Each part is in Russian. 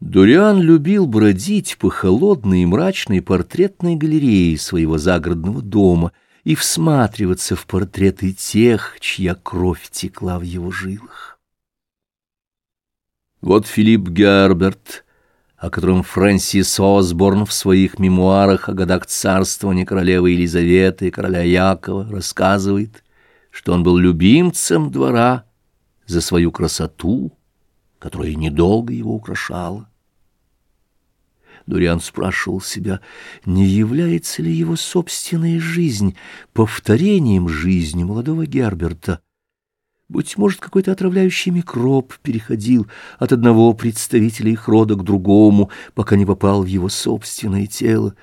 Дуриан любил бродить по холодной и мрачной портретной галерее своего загородного дома и всматриваться в портреты тех, чья кровь текла в его жилах. Вот Филипп Герберт, о котором Фрэнсис Осборн в своих мемуарах о годах царствования королевы Елизаветы и короля Якова рассказывает, что он был любимцем двора за свою красоту, которая недолго его украшала. Дуриан спрашивал себя, не является ли его собственная жизнь повторением жизни молодого Герберта. Быть может, какой-то отравляющий микроб переходил от одного представителя их рода к другому, пока не попал в его собственное тело.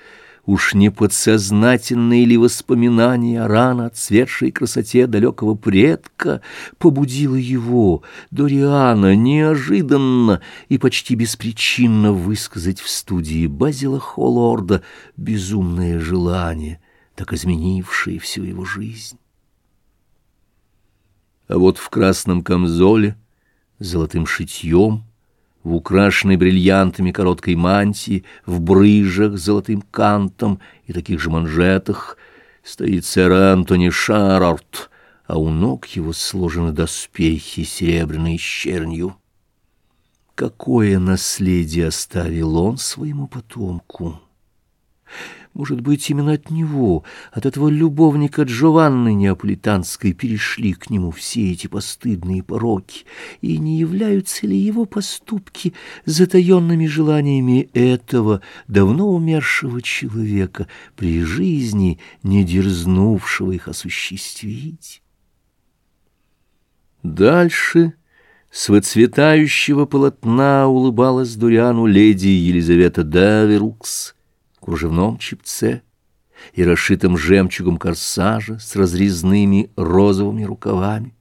Уж не подсознательные ли воспоминания о рано отцветшей красоте далекого предка побудило его, Дориана, неожиданно и почти беспричинно высказать в студии Базила Холлорда безумное желание, так изменившее всю его жизнь? А вот в красном камзоле, золотым шитьем, в украшенной бриллиантами короткой мантии, в брыжах с золотым кантом и таких же манжетах стоит сэр Антони Шарарт, а у ног его сложены доспехи серебряной щернью. Какое наследие оставил он своему потомку! Может быть, именно от него, от этого любовника Джованны Неаполитанской, перешли к нему все эти постыдные пороки, и не являются ли его поступки затаенными желаниями этого давно умершего человека, при жизни не дерзнувшего их осуществить? Дальше... С выцветающего полотна улыбалась Дуриану леди Елизавета Даверукс, кружевном чипце и расшитом жемчугом корсажа с разрезными розовыми рукавами.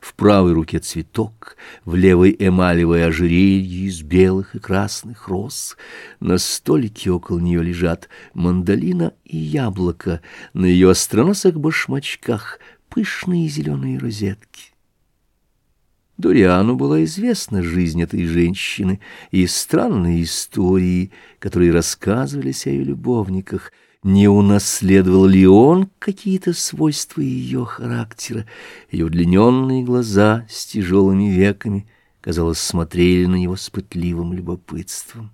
В правой руке цветок, в левой эмалевое ожерелье из белых и красных роз. На столике около нее лежат мандолина и яблоко, на ее остроносых башмачках пышные зеленые розетки. Дориану была известна жизнь этой женщины и странные истории, которые рассказывались о ее любовниках. Не унаследовал ли он какие-то свойства ее характера? Ее удлиненные глаза с тяжелыми веками, казалось, смотрели на него с пытливым любопытством.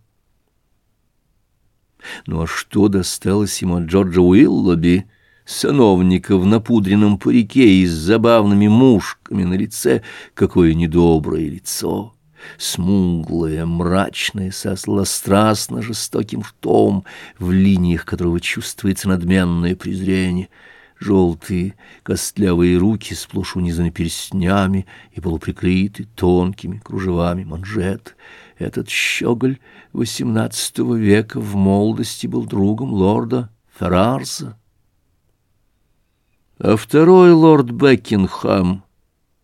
Ну а что досталось ему от Джорджа Уиллоби? Сановника в напудренном парике и с забавными мушками на лице, какое недоброе лицо, смуглое, мрачное, со сластрастно жестоким ртом, в линиях которого чувствуется надменное презрение, желтые костлявые руки сплошь унизаны перстнями и полуприкрыты тонкими кружевами манжет. Этот щеголь XVIII века в молодости был другом лорда Феррарса а второй лорд Бекингхам,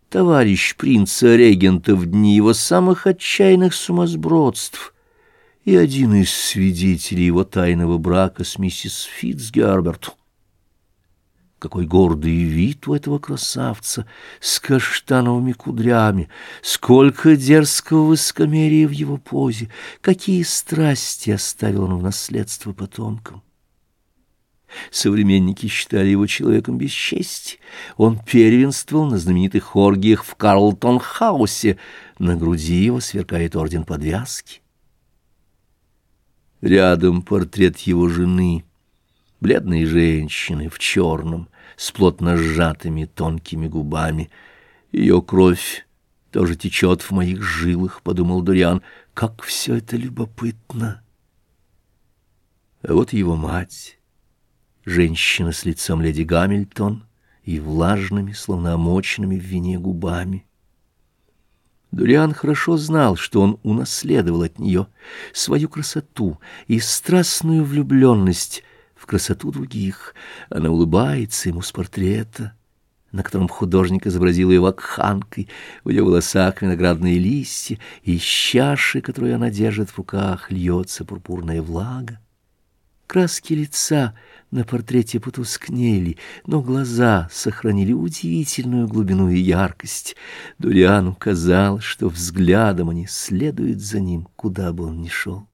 товарищ принца-регента в дни его самых отчаянных сумасбродств и один из свидетелей его тайного брака с миссис Фитцгерберт. Какой гордый вид у этого красавца с каштановыми кудрями, сколько дерзкого высокомерия в его позе, какие страсти оставил он в наследство потомкам. Современники считали его человеком без чести. Он первенствовал на знаменитых оргиях в Карлтон-хаусе. На груди его сверкает орден подвязки. Рядом портрет его жены, бледной женщины в черном, с плотно сжатыми тонкими губами. Ее кровь тоже течет в моих жилах, — подумал Дуриан. Как все это любопытно! А вот его мать женщина с лицом леди Гамильтон и влажными, словно омоченными в вине губами. Дуриан хорошо знал, что он унаследовал от нее свою красоту и страстную влюбленность в красоту других. Она улыбается ему с портрета, на котором художник изобразил ее вакханкой, в ее волосах виноградные листья, и из чаши, которую она держит в руках, льется пурпурная влага. Краски лица на портрете потускнели, но глаза сохранили удивительную глубину и яркость. Дуриану казалось, что взглядом они следуют за ним, куда бы он ни шел.